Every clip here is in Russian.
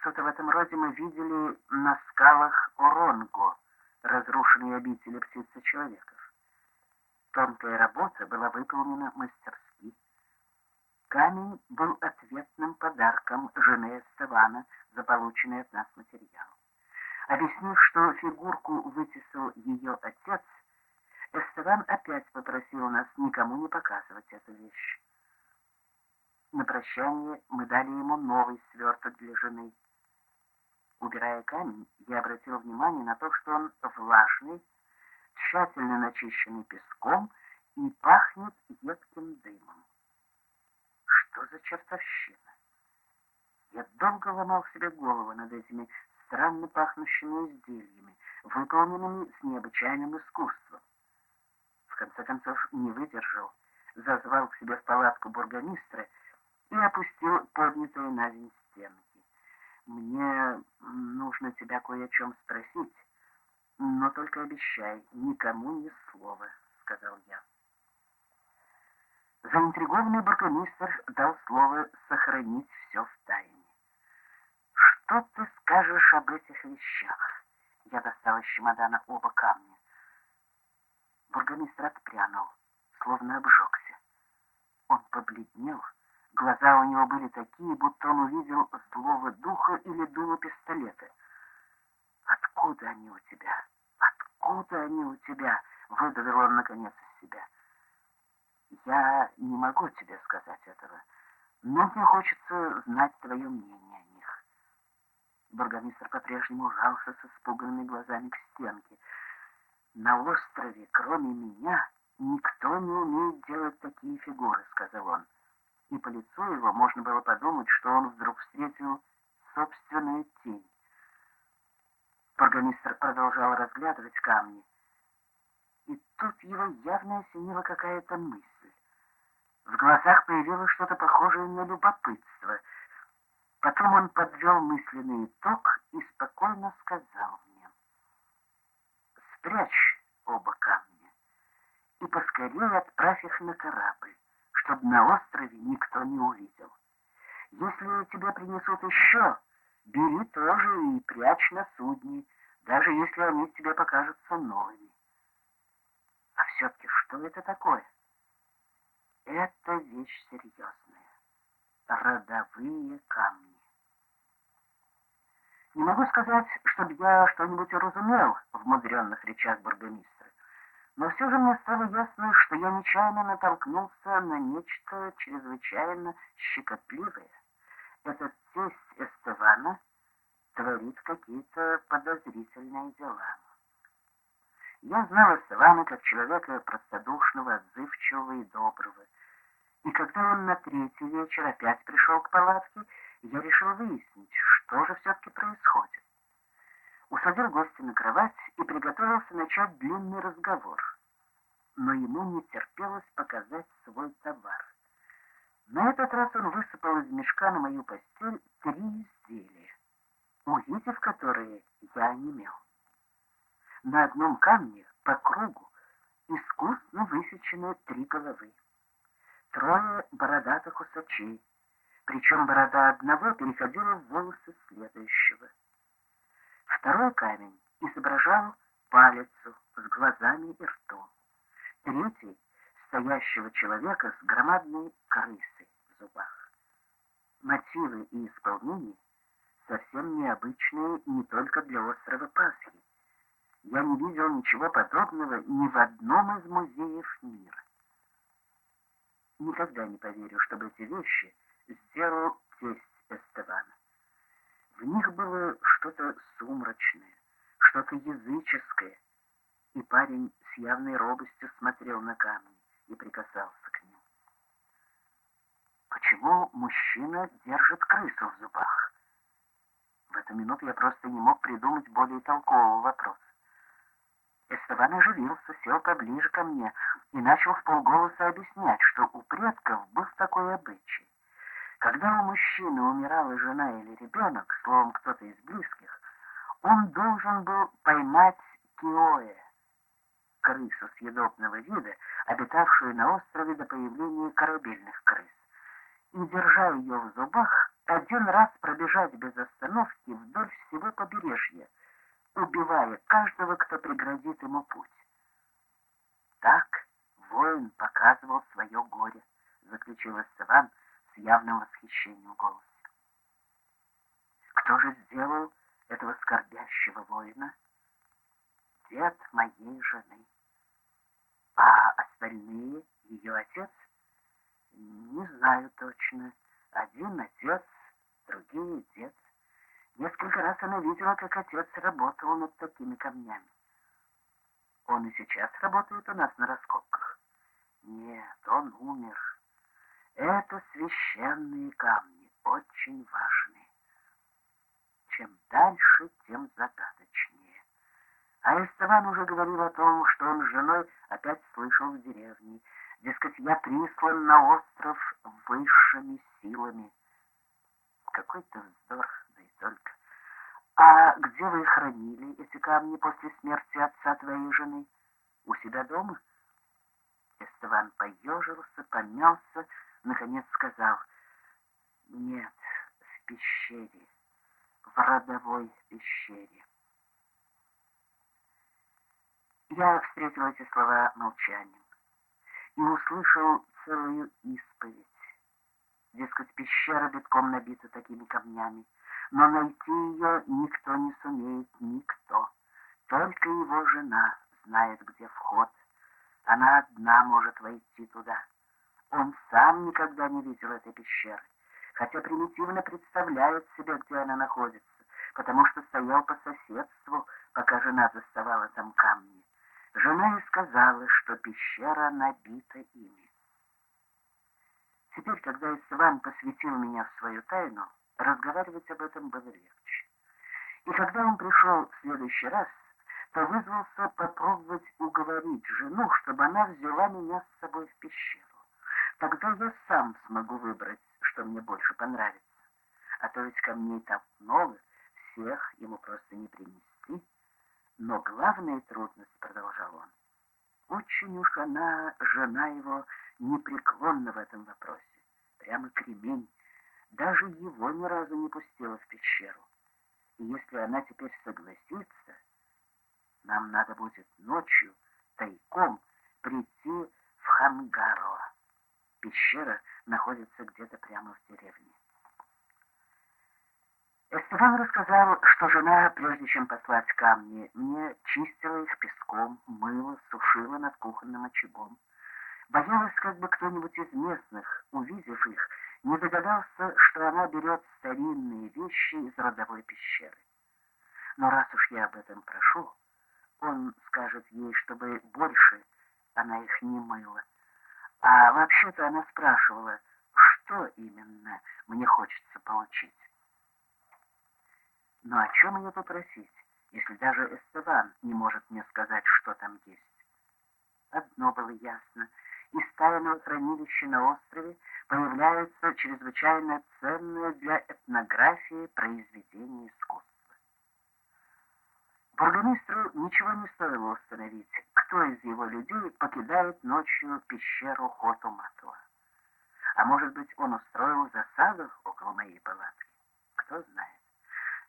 Что-то в этом роде мы видели на скалах Оронго, разрушенной обители птицы-человеков. Тонкая работа была выполнена мастерски. Камень был ответным подарком жены Эстевана за полученный от нас материал. Объяснив, что фигурку вытесал ее отец, Эстеван опять попросил нас никому не показывать эту вещь. На прощание мы дали ему новый сверток для жены. Убирая камень, я обратил внимание на то, что он влажный, тщательно начищенный песком и пахнет едким дымом. Что за чертовщина? Я долго ломал себе голову над этими странно пахнущими изделиями, выполненными с необычайным искусством. В конце концов, не выдержал, зазвал к себе в палатку бургомистра и опустил поднятые на день стенки. «Мне нужно тебя кое о чем спросить, но только обещай, никому ни слова», — сказал я. Заинтригованный бургомистр дал слово сохранить все в тайне. «Что ты скажешь об этих вещах?» Я достал из чемодана оба камня. Бургомистр отпрянул, словно обжегся. Он побледнел, глаза у него были такие, будто он увидел злого духа или дуло пистолета. «Откуда они у тебя? Откуда они у тебя?» — выдавил он наконец из себя. «Я не могу тебе сказать этого, но мне хочется знать твое мнение о них». Бургомистр по-прежнему жался с испуганными глазами к стенке. «На острове, кроме меня, никто не умеет делать такие фигуры», — сказал он. И по лицу его можно было подумать, что он вдруг встретил собственную тень. Бургомистр продолжал разглядывать камни. И тут его явно осенила какая-то мысль. В глазах появилось что-то похожее на любопытство — Потом он подвел мысленный итог и спокойно сказал мне, «Спрячь оба камня и поскорее отправь их на корабль, чтобы на острове никто не увидел. Если тебе принесут еще, бери тоже и прячь на судне, даже если они тебе покажутся новыми. А все-таки что это такое? Это вещь серьезная родовые камни. Не могу сказать, чтобы я что-нибудь уразумел в мудренных речах бургомистра, но все же мне стало ясно, что я нечаянно натолкнулся на нечто чрезвычайно щекотливое. Этот тесть Эстевана творит какие-то подозрительные дела. Я знал Эстевана как человека простодушного, отзывчивого и доброго, и когда он на третий вечер опять пришел к палатке, я решил выяснить, что же все-таки происходит. Усадил гостя на кровать приготовился начать длинный разговор. Но ему не терпелось показать свой товар. На этот раз он высыпал из мешка на мою постель три изделия, увидев которые я онемел. На одном камне по кругу искусно высечены три головы трое бородатых усачей, причем борода одного переходила в волосы следующего. Второй камень изображал палицу с глазами и ртом. Третий — стоящего человека с громадной крысой в зубах. Мотивы и исполнение совсем необычные не только для острова Пасхи. Я не видел ничего подобного ни в одном из музеев мира. Никогда не поверю, чтобы эти вещи сделал тесть Эстевана. В них было что-то сумрачное, что-то языческое, и парень с явной робостью смотрел на камни и прикасался к ним. Почему мужчина держит крысу в зубах? В эту минуту я просто не мог придумать более толкового вопроса. Эстебан оживился, сел поближе ко мне и начал в полголоса объяснять, что у предков был такой обычай. Когда у мужчины умирала жена или ребенок, словом, кто-то из близких, он должен был поймать киоэ, крысу съедобного вида, обитавшую на острове до появления корабельных крыс, и, держа ее в зубах, один раз пробежать без остановки вдоль всего побережья, убивая каждого, кто преградит ему путь. Так воин показывал свое горе, заключил Эстеван с явным восхищением в. Кто же сделал этого скорбящего воина? Дед моей жены. А остальные ее отец? Не знаю точно. Один отец, другие дед. Несколько раз она видела, как отец работал над такими камнями. Он и сейчас работает у нас на раскопках. Нет, он умер. Это священные камни, очень важные. Чем дальше, тем загадочнее. А Эстеван уже говорил о том, что он с женой опять слышал в деревне. Дескать, я прислан на остров высшими силами. Какой-то вздор, да и только. А где вы хранили эти камни после смерти отца твоей жены? У себя дома? Эстеван поежился, помялся, наконец сказал, нет, в пещере, в родовой пещере. Я встретил эти слова молчанием и услышал целую исповедь. Дескать, пещера битком набита такими камнями, но найти ее никто не сумеет, никто. Только его жена знает, где вход. Она одна может войти туда. Он сам никогда не видел этой пещеры, хотя примитивно представляет себе, где она находится, потому что стоял по соседству, пока жена заставала там камни. Жена и сказала, что пещера набита ими. Теперь, когда Исван посвятил меня в свою тайну, разговаривать об этом было легче. И когда он пришел в следующий раз, то вызвался попробовать уговорить жену, чтобы она взяла меня с собой в пещеру. Тогда я сам смогу выбрать, что мне больше понравится. А то ведь камней там много, всех ему просто не принести. Но главная трудность, продолжал он, очень уж она, жена его, непреклонна в этом вопросе. Прямо кремень. Даже его ни разу не пустила в пещеру. И если она теперь согласится, нам надо будет ночью тайком прийти в Хангароа. Пещера находится где-то прямо в деревне. Эстефан рассказал, что жена, прежде чем послать камни, мне чистила их песком, мыла, сушила над кухонным очагом. Боялась, как бы кто-нибудь из местных, увидев их, не догадался, что она берет старинные вещи из родовой пещеры. Но раз уж я об этом прошу, он скажет ей, чтобы больше она их не мыла. А вообще-то она спрашивала, что именно мне хочется получить. Но о чем ее попросить, если даже Эстебан не может мне сказать, что там есть? Одно было ясно. Из тайного хранилища на острове появляются чрезвычайно ценные для этнографии произведения искусства. Бургомистру ничего не стоило установить, кто из его людей покидает ночью пещеру Хоту-Матуа. А может быть, он устроил засаду около моей палатки? Кто знает.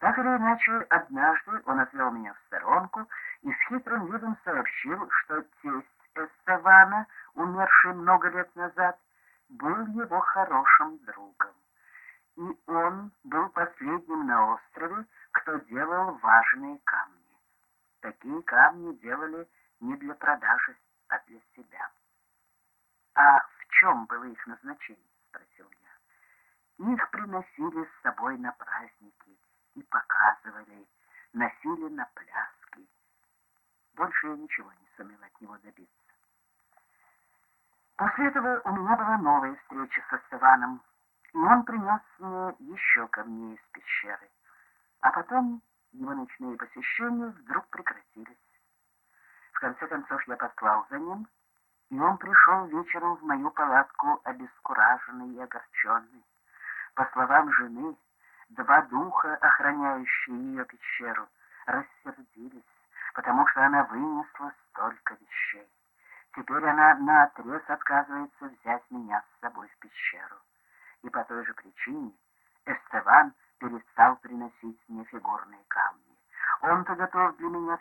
Так или иначе, однажды он отвел меня в сторонку и с хитрым видом сообщил, что тесть Эстевана, умерший много лет назад, был его хорошим другом. И он был последним на острове, кто делал важные камни. Такие камни делали не для продажи, а для себя. «А в чем было их назначение?» — спросил я. «Их приносили с собой на праздники» и показывали, носили на пляски. Больше я ничего не сумел от него добиться. После этого у меня была новая встреча со Стываном, и он принес мне еще камней из пещеры. А потом его ночные посещения вдруг прекратились. В конце концов я послал за ним, и он пришел вечером в мою палатку обескураженный и огорченный. По словам жены, Два духа, охраняющие ее пещеру, рассердились, потому что она вынесла столько вещей. Теперь она наотрез отказывается взять меня с собой в пещеру. И по той же причине Эстеван перестал приносить мне фигурные камни. Он-то готов для меня